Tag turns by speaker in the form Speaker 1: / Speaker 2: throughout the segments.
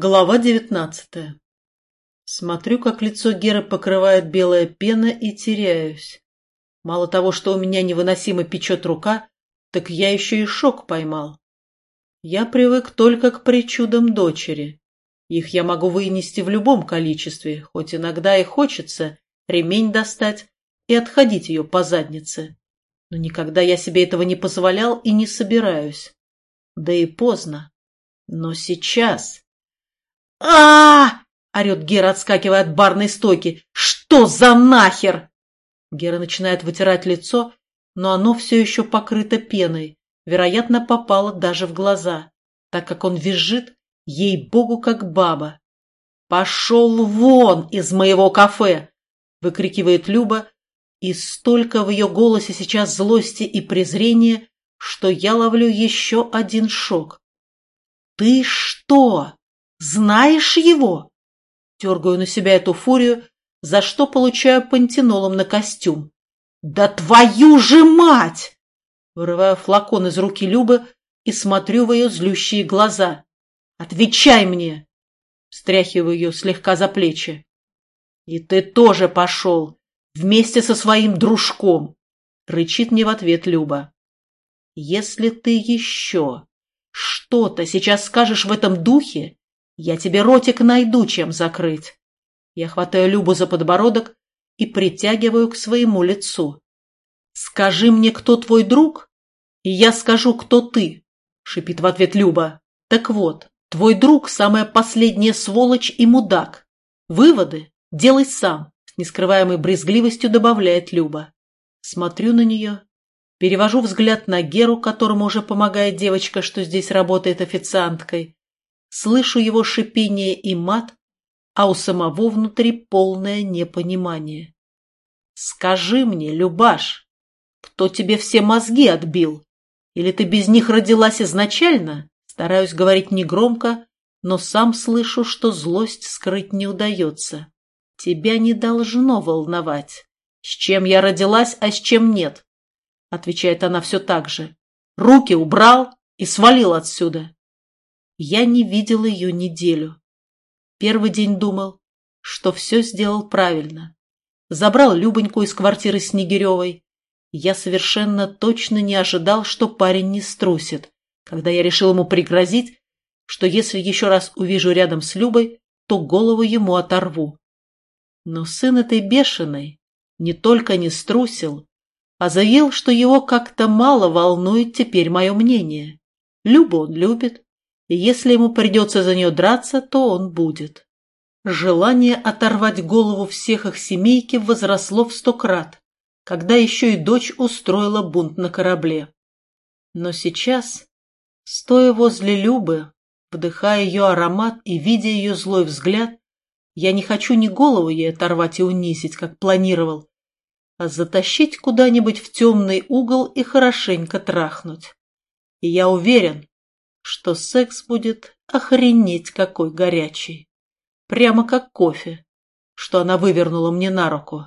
Speaker 1: Глава девятнадцатая. Смотрю, как лицо Геры покрывает белая пена и теряюсь. Мало того, что у меня невыносимо печет рука, так я еще и шок поймал. Я привык только к причудам дочери. Их я могу вынести в любом количестве, хоть иногда и хочется ремень достать и отходить ее по заднице. Но никогда я себе этого не позволял и не собираюсь. Да и поздно. Но сейчас а орет Гера, отскакивая от барной стойки. «Что за нахер?» Гера начинает вытирать лицо, но оно все еще покрыто пеной. Вероятно, попало даже в глаза, так как он визжит, ей-богу, как баба. «Пошел вон из моего кафе!» — выкрикивает Люба, и столько в ее голосе сейчас злости и презрения, что я ловлю еще один шок. «Ты что?» Знаешь его? Дергаю на себя эту фурию, за что получаю пантенолом на костюм. Да твою же мать! Вырываю флакон из руки Любы и смотрю в ее злющие глаза. Отвечай мне! Встряхиваю ее слегка за плечи. И ты тоже пошел, вместе со своим дружком, рычит мне в ответ Люба. Если ты еще что-то сейчас скажешь в этом духе, я тебе ротик найду, чем закрыть. Я хватаю Любу за подбородок и притягиваю к своему лицу. «Скажи мне, кто твой друг, и я скажу, кто ты», — шипит в ответ Люба. «Так вот, твой друг — самая последняя сволочь и мудак. Выводы делай сам», — с нескрываемой брезгливостью добавляет Люба. Смотрю на нее, перевожу взгляд на Геру, которому уже помогает девочка, что здесь работает официанткой, Слышу его шипение и мат, а у самого внутри полное непонимание. «Скажи мне, Любаш, кто тебе все мозги отбил? Или ты без них родилась изначально?» Стараюсь говорить негромко, но сам слышу, что злость скрыть не удается. «Тебя не должно волновать, с чем я родилась, а с чем нет», — отвечает она все так же. «Руки убрал и свалил отсюда». Я не видел ее неделю. Первый день думал, что все сделал правильно. Забрал Любоньку из квартиры Снегиревой. Я совершенно точно не ожидал, что парень не струсит, когда я решил ему пригрозить, что если еще раз увижу рядом с Любой, то голову ему оторву. Но сын этой бешеной не только не струсил, а заявил, что его как-то мало волнует теперь мое мнение. Любу он любит, и если ему придется за нее драться, то он будет. Желание оторвать голову всех их семейки возросло в сто крат, когда еще и дочь устроила бунт на корабле. Но сейчас, стоя возле Любы, вдыхая ее аромат и видя ее злой взгляд, я не хочу ни голову ей оторвать и унизить, как планировал, а затащить куда-нибудь в темный угол и хорошенько трахнуть. И я уверен, что секс будет охренеть какой горячий. Прямо как кофе, что она вывернула мне на руку.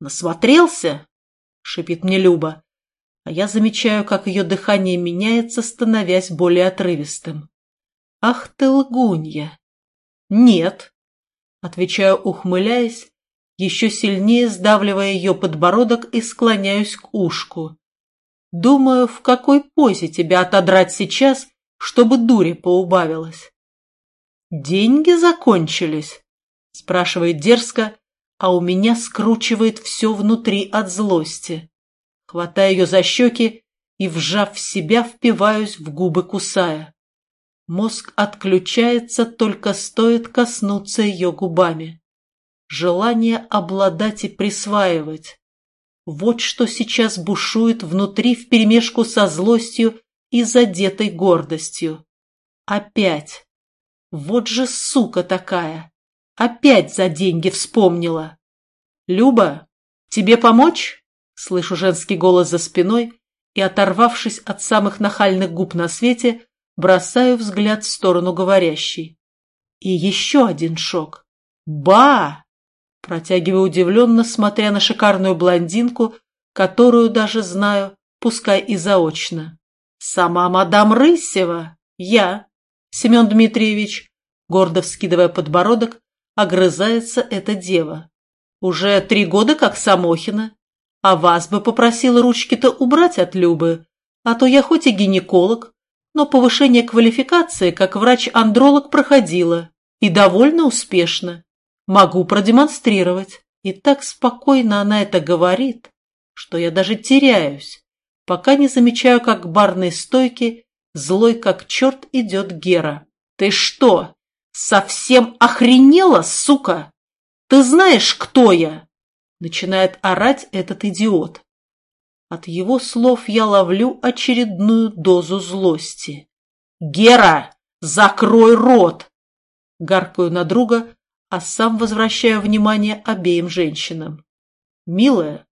Speaker 1: «Насмотрелся?» — шипит мне Люба, а я замечаю, как ее дыхание меняется, становясь более отрывистым. «Ах ты лгунья!» «Нет!» — отвечаю, ухмыляясь, еще сильнее сдавливая ее подбородок и склоняюсь к ушку. Думаю, в какой позе тебя отодрать сейчас, чтобы дури поубавилось. «Деньги закончились?» – спрашивает дерзко, а у меня скручивает все внутри от злости. Хватаю ее за щеки и, вжав в себя, впиваюсь в губы, кусая. Мозг отключается, только стоит коснуться ее губами. Желание обладать и присваивать. Вот что сейчас бушует внутри вперемешку со злостью и задетой гордостью. Опять. Вот же сука такая. Опять за деньги вспомнила. «Люба, тебе помочь?» Слышу женский голос за спиной и, оторвавшись от самых нахальных губ на свете, бросаю взгляд в сторону говорящей. И еще один шок. «Ба!» Протягиваю удивленно, смотря на шикарную блондинку, которую даже знаю, пускай и заочно. «Сама мадам Рысева, я, Семен Дмитриевич, Гордо вскидывая подбородок, огрызается эта дева. Уже три года как Самохина. А вас бы попросила ручки-то убрать от Любы. А то я хоть и гинеколог, но повышение квалификации как врач-андролог проходила. И довольно успешно. Могу продемонстрировать. И так спокойно она это говорит, что я даже теряюсь, пока не замечаю, как к барной стойке злой как черт идет Гера. «Ты что, совсем охренела, сука? Ты знаешь, кто я?» Начинает орать этот идиот. От его слов я ловлю очередную дозу злости. «Гера, закрой рот!» Гаркаю на друга, а сам возвращаю внимание обеим женщинам. «Милая,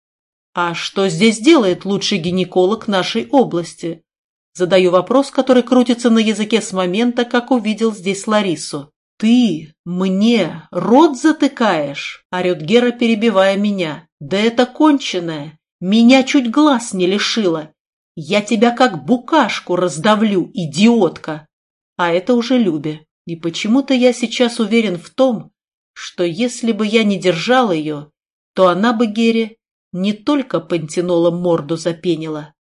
Speaker 1: а что здесь делает лучший гинеколог нашей области?» Задаю вопрос, который крутится на языке с момента, как увидел здесь Ларису. «Ты мне рот затыкаешь?» – орет Гера, перебивая меня. «Да это конченое! Меня чуть глаз не лишило! Я тебя как букашку раздавлю, идиотка!» А это уже Любе. И почему-то я сейчас уверен в том, что если бы я не держал ее, то она бы Гере не только пантенолом морду запенила.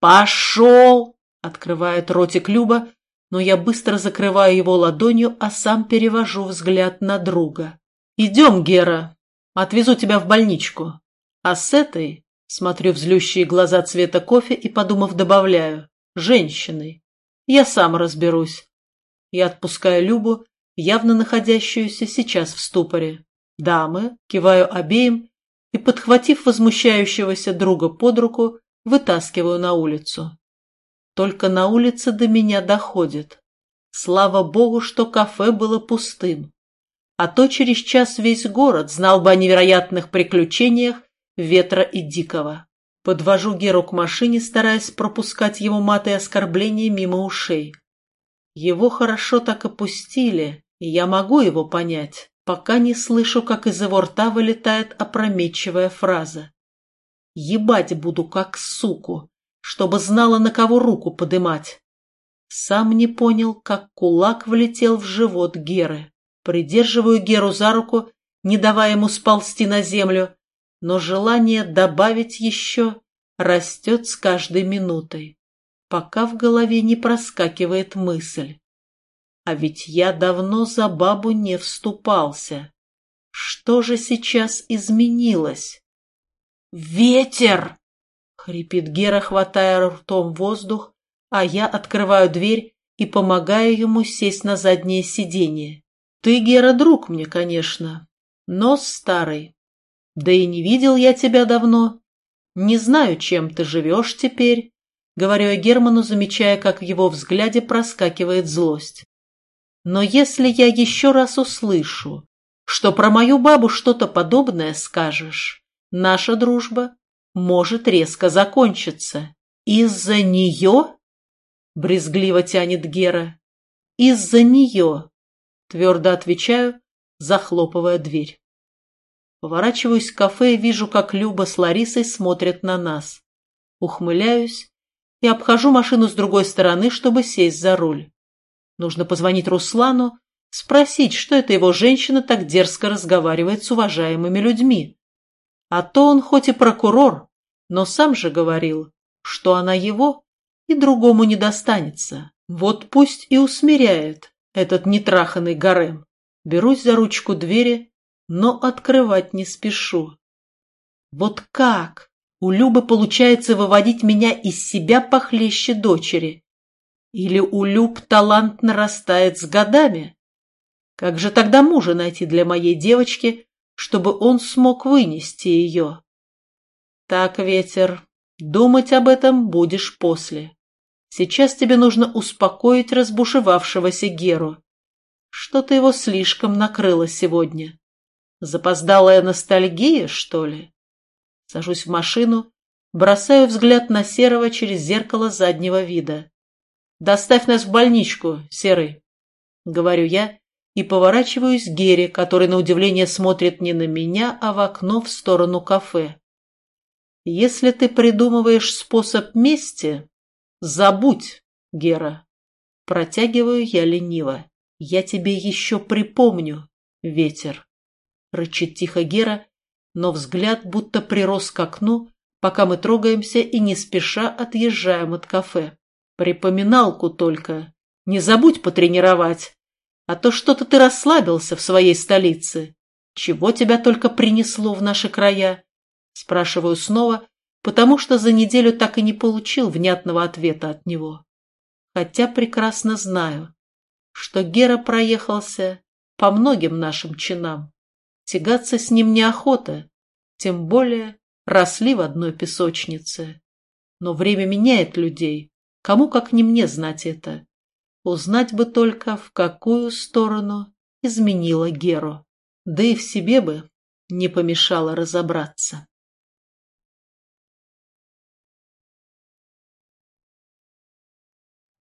Speaker 1: «Пошел!» — открывает ротик Люба, но я быстро закрываю его ладонью, а сам перевожу взгляд на друга. «Идем, Гера, отвезу тебя в больничку. А с этой, смотрю в злющие глаза цвета кофе и, подумав, добавляю, женщиной, я сам разберусь». Я отпускаю Любу, явно находящуюся сейчас в ступоре. «Дамы», киваю обеим и, подхватив возмущающегося друга под руку, вытаскиваю на улицу. Только на улице до меня доходит. Слава богу, что кафе было пустым. А то через час весь город знал бы о невероятных приключениях ветра и дикого. Подвожу Геру к машине, стараясь пропускать его маты и оскорбления мимо ушей. Его хорошо так опустили, и я могу его понять, пока не слышу, как из его рта вылетает опрометчивая фраза. «Ебать буду, как суку, чтобы знала, на кого руку подымать». Сам не понял, как кулак влетел в живот Геры. Придерживаю Геру за руку, не давая ему сползти на землю, но желание добавить еще растет с каждой минутой пока в голове не проскакивает мысль. А ведь я давно за бабу не вступался. Что же сейчас изменилось? «Ветер!» — хрипит Гера, хватая ртом воздух, а я открываю дверь и помогаю ему сесть на заднее сиденье. «Ты, Гера, друг мне, конечно, но старый. Да и не видел я тебя давно. Не знаю, чем ты живешь теперь, Говорю я Герману, замечая, как в его взгляде проскакивает злость. Но если я еще раз услышу, что про мою бабу что-то подобное скажешь, наша дружба может резко закончиться. Из-за нее? Брезгливо тянет Гера. Из-за нее. Твердо отвечаю, захлопывая дверь. Поворачиваюсь в кафе и вижу, как Люба с Ларисой смотрят на нас. Ухмыляюсь и обхожу машину с другой стороны, чтобы сесть за руль. Нужно позвонить Руслану, спросить, что эта его женщина так дерзко разговаривает с уважаемыми людьми. А то он хоть и прокурор, но сам же говорил, что она его и другому не достанется. Вот пусть и усмиряет этот нетраханный гарем. Берусь за ручку двери, но открывать не спешу. Вот как? У Любы получается выводить меня из себя похлеще дочери. Или у Люб талант нарастает с годами? Как же тогда мужа найти для моей девочки, чтобы он смог вынести ее? Так, ветер, думать об этом будешь после. Сейчас тебе нужно успокоить разбушевавшегося Геру. Что-то его слишком накрыло сегодня. Запоздалая ностальгия, что ли? Сажусь в машину, бросаю взгляд на Серого через зеркало заднего вида. «Доставь нас в больничку, Серый», — говорю я, и поворачиваюсь к Гере, который на удивление смотрит не на меня, а в окно в сторону кафе. «Если ты придумываешь способ мести, забудь, Гера». Протягиваю я лениво. Я тебе еще припомню, ветер. Рычит тихо Гера, но взгляд будто прирос к окну, пока мы трогаемся и не спеша отъезжаем от кафе. Припоминалку только. Не забудь потренировать. А то что-то ты расслабился в своей столице. Чего тебя только принесло в наши края? Спрашиваю снова, потому что за неделю так и не получил внятного ответа от него. Хотя прекрасно знаю, что Гера проехался по многим нашим чинам. Тягаться с ним неохота, тем более росли в одной песочнице. Но время меняет людей, кому как не мне знать это. Узнать бы только, в какую сторону изменила Геру. Да и в себе бы не помешало разобраться.